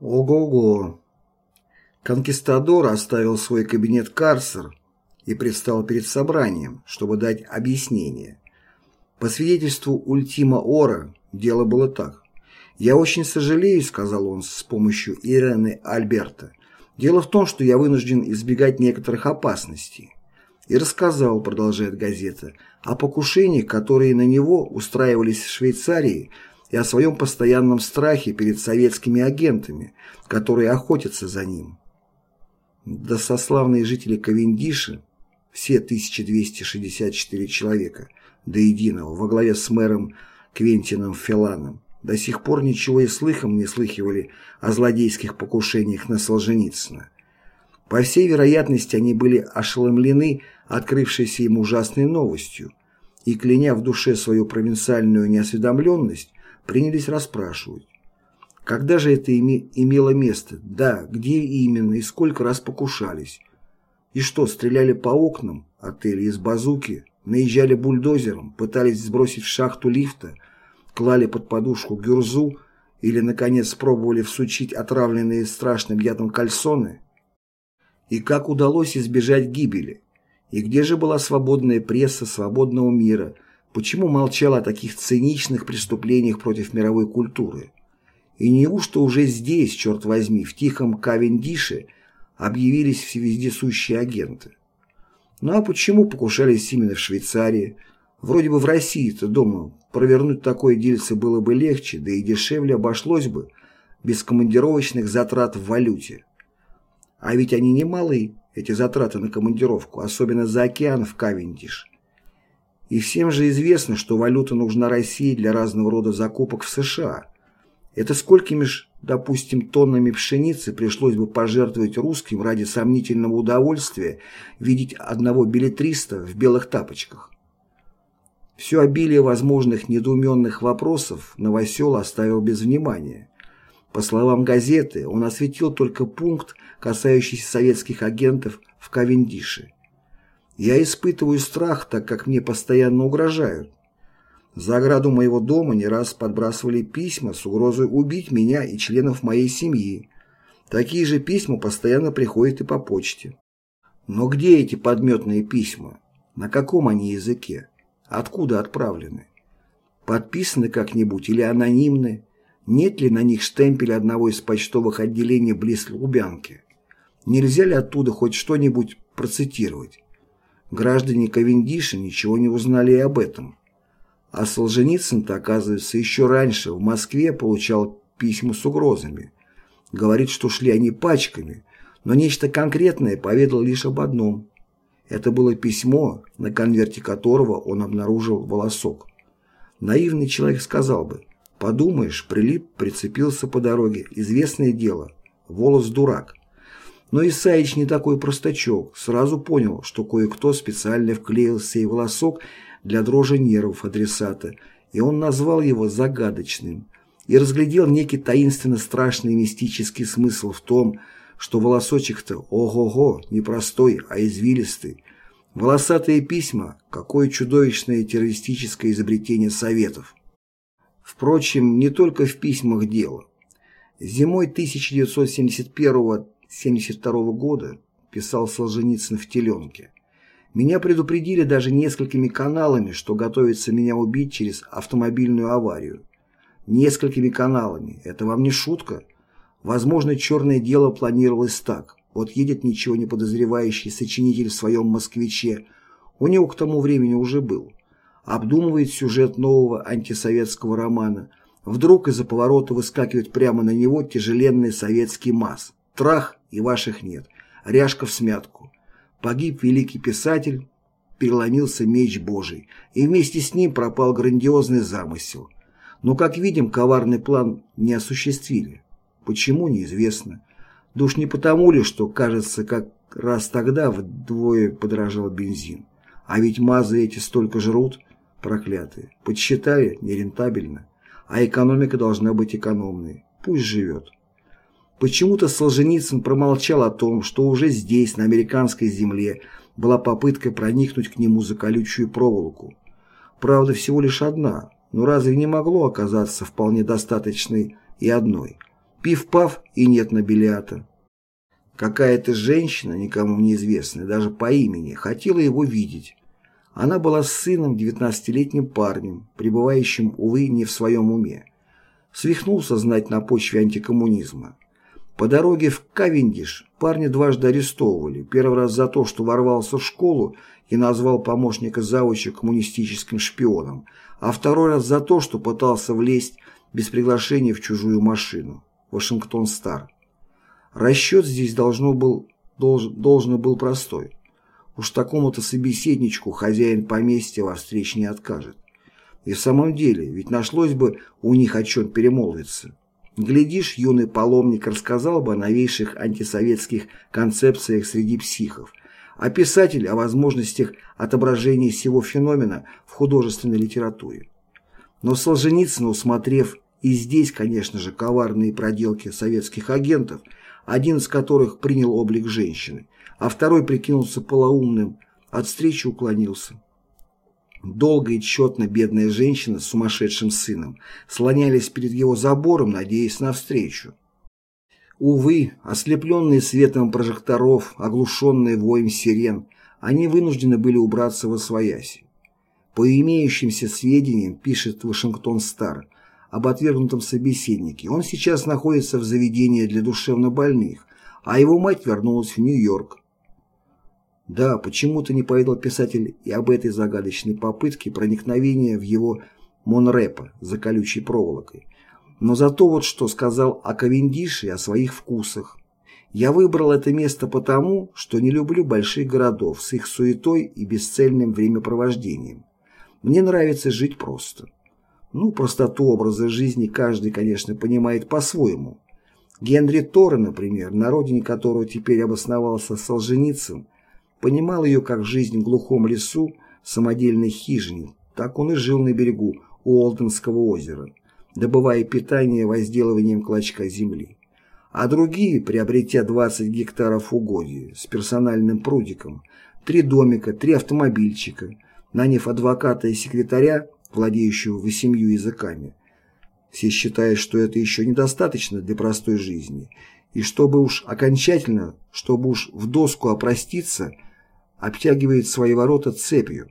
Ого-го! Конкистадор оставил свой кабинет-карцер и предстал перед собранием, чтобы дать объяснение. По свидетельству Ультима Ора, дело было так. «Я очень сожалею», — сказал он с помощью Ирены Альберта. «Дело в том, что я вынужден избегать некоторых опасностей». И рассказал, продолжает газета, о покушениях, которые на него устраивались в Швейцарии, и о своем постоянном страхе перед советскими агентами, которые охотятся за ним. Да сославные жители Кавендиша, все 1264 человека, до единого, во главе с мэром Квентином Феланом, до сих пор ничего и слыхом не слыхивали о злодейских покушениях на Солженицына. По всей вероятности, они были ошеломлены открывшейся им ужасной новостью и, кляня в душе свою провинциальную неосведомленность, принялись расспрашивать. Когда же это име имело место? Да, где именно и сколько раз покушались? И что, стреляли по окнам отеля из базуки, наезжали бульдозером, пытались сбросить в шахту лифта, клали под подушку гюрзу или, наконец, пробовали всучить отравленные страшным ядом кальсоны? И как удалось избежать гибели? И где же была свободная пресса свободного мира – Почему молчал о таких циничных преступлениях против мировой культуры? И неужто уже здесь, черт возьми, в тихом Кавендише объявились все вездесущие агенты? Ну а почему покушались именно в Швейцарии? Вроде бы в России-то, думаю, провернуть такое дельце было бы легче, да и дешевле обошлось бы, без командировочных затрат в валюте. А ведь они немалы, эти затраты на командировку, особенно за океан в Кавендиш. И всем же известно, что валюта нужна России для разного рода закупок в США. Это сколькими ж, допустим, тоннами пшеницы пришлось бы пожертвовать русским ради сомнительного удовольствия видеть одного билетриста в белых тапочках. Все обилие возможных недоуменных вопросов Новосел оставил без внимания. По словам газеты, он осветил только пункт, касающийся советских агентов в Кавендише. Я испытываю страх, так как мне постоянно угрожают. За ограду моего дома не раз подбрасывали письма с угрозой убить меня и членов моей семьи. Такие же письма постоянно приходят и по почте. Но где эти подметные письма? На каком они языке? Откуда отправлены? Подписаны как-нибудь или анонимны? Нет ли на них штемпеля одного из почтовых отделений близ Лубянки? Нельзя ли оттуда хоть что-нибудь процитировать? Граждане Кавендиша ничего не узнали и об этом. А Солженицын-то, оказывается, еще раньше в Москве получал письма с угрозами. Говорит, что шли они пачками, но нечто конкретное поведал лишь об одном. Это было письмо, на конверте которого он обнаружил волосок. Наивный человек сказал бы, подумаешь, прилип, прицепился по дороге, известное дело, волос дурак. Но Исаич не такой простачок, сразу понял, что кое-кто специально вклеил сей волосок для дрожи нервов адресата, и он назвал его загадочным, и разглядел некий таинственно страшный мистический смысл в том, что волосочек-то ого-го, не простой, а извилистый. Волосатые письма – какое чудовищное террористическое изобретение Советов. Впрочем, не только в письмах дело. Зимой 1971 1972 года писал Солженицын в «Теленке». Меня предупредили даже несколькими каналами, что готовится меня убить через автомобильную аварию. Несколькими каналами. Это вам не шутка? Возможно, черное дело планировалось так. Вот едет ничего не подозревающий сочинитель в своем «Москвиче», у него к тому времени уже был, обдумывает сюжет нового антисоветского романа, вдруг из-за поворота выскакивает прямо на него тяжеленный советский МАЗ. Трах, и ваших нет. Ряжка в смятку. Погиб великий писатель, переломился меч Божий, и вместе с ним пропал грандиозный замысел. Но, как видим, коварный план не осуществили. Почему, неизвестно. Да не потому ли, что, кажется, как раз тогда вдвое подорожал бензин. А ведь мазы эти столько жрут, проклятые. Подсчитали, нерентабельно. А экономика должна быть экономной. Пусть живет. Почему-то Солженицын промолчал о том, что уже здесь, на американской земле, была попытка проникнуть к нему за колючую проволоку. Правда, всего лишь одна, но разве не могло оказаться вполне достаточной и одной? Пив-пав и нет на билета. Какая-то женщина, никому неизвестная, даже по имени, хотела его видеть. Она была с сыном, 19-летним парнем, пребывающим, увы, не в своем уме. Свихнулся знать на почве антикоммунизма. По дороге в Кавендиш парня дважды арестовывали. Первый раз за то, что ворвался в школу и назвал помощника завуча коммунистическим шпионом, а второй раз за то, что пытался влезть без приглашения в чужую машину. Вашингтон Стар. Расчет здесь должно был, должен, должен был простой. Уж такому-то собеседничку хозяин поместья во встрече не откажет. И в самом деле, ведь нашлось бы у них о чем перемолвиться. Глядишь, юный паломник рассказал бы о новейших антисоветских концепциях среди психов, а писатель о возможностях отображения всего феномена в художественной литературе. Но Солженицын, усмотрев и здесь, конечно же, коварные проделки советских агентов – один из которых принял облик женщины, а второй прикинулся полоумным, от встречи уклонился. Долго и тщетно бедная женщина с сумасшедшим сыном слонялись перед его забором, надеясь на встречу. Увы, ослепленные светом прожекторов, оглушенные воем сирен, они вынуждены были убраться во свояси. По имеющимся сведениям, пишет Вашингтон Стар, об отвергнутом собеседнике. Он сейчас находится в заведении для душевнобольных, а его мать вернулась в Нью-Йорк. Да, почему-то не поведал писатель и об этой загадочной попытке проникновения в его Монрепа за колючей проволокой. Но зато вот что сказал о Кавендише и о своих вкусах. Я выбрал это место потому, что не люблю больших городов с их суетой и бесцельным времяпровождением. Мне нравится жить просто. Ну, простоту образа жизни каждый, конечно, понимает по-своему. Генри Торе, например, на родине которого теперь обосновался Солженицын, понимал ее как жизнь в глухом лесу, самодельной хижине. Так он и жил на берегу Уолтонского озера, добывая питание возделыванием клочка земли. А другие, приобретя 20 гектаров угодья с персональным прудиком, три домика, три автомобильчика, наняв адвоката и секретаря, владеющего восемью языками. Все считают, что это еще недостаточно для простой жизни, и чтобы уж окончательно, чтобы уж в доску опроститься, обтягивает свои ворота цепью.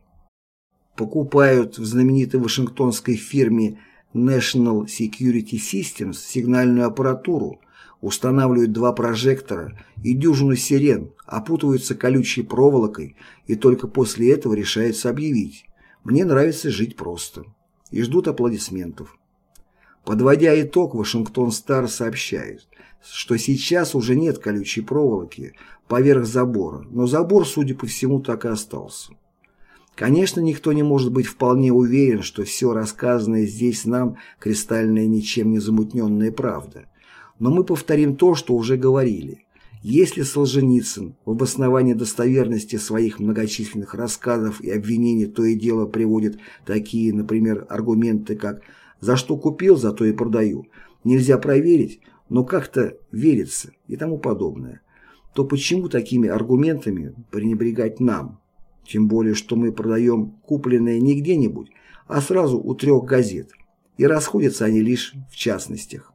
Покупают в знаменитой вашингтонской фирме National Security Systems сигнальную аппаратуру, устанавливают два прожектора и дюжину сирен, опутываются колючей проволокой и только после этого решаются объявить мне нравится жить просто. И ждут аплодисментов. Подводя итог, Вашингтон Стар сообщает, что сейчас уже нет колючей проволоки поверх забора, но забор, судя по всему, так и остался. Конечно, никто не может быть вполне уверен, что все рассказанное здесь нам кристальная ничем не замутненная правда. Но мы повторим то, что уже говорили. Если Солженицын в обосновании достоверности своих многочисленных рассказов и обвинений то и дело приводит такие, например, аргументы, как «за что купил, за то и продаю», «нельзя проверить», но как-то верится и тому подобное, то почему такими аргументами пренебрегать нам? Тем более, что мы продаем купленное не где-нибудь, а сразу у трех газет, и расходятся они лишь в частностях.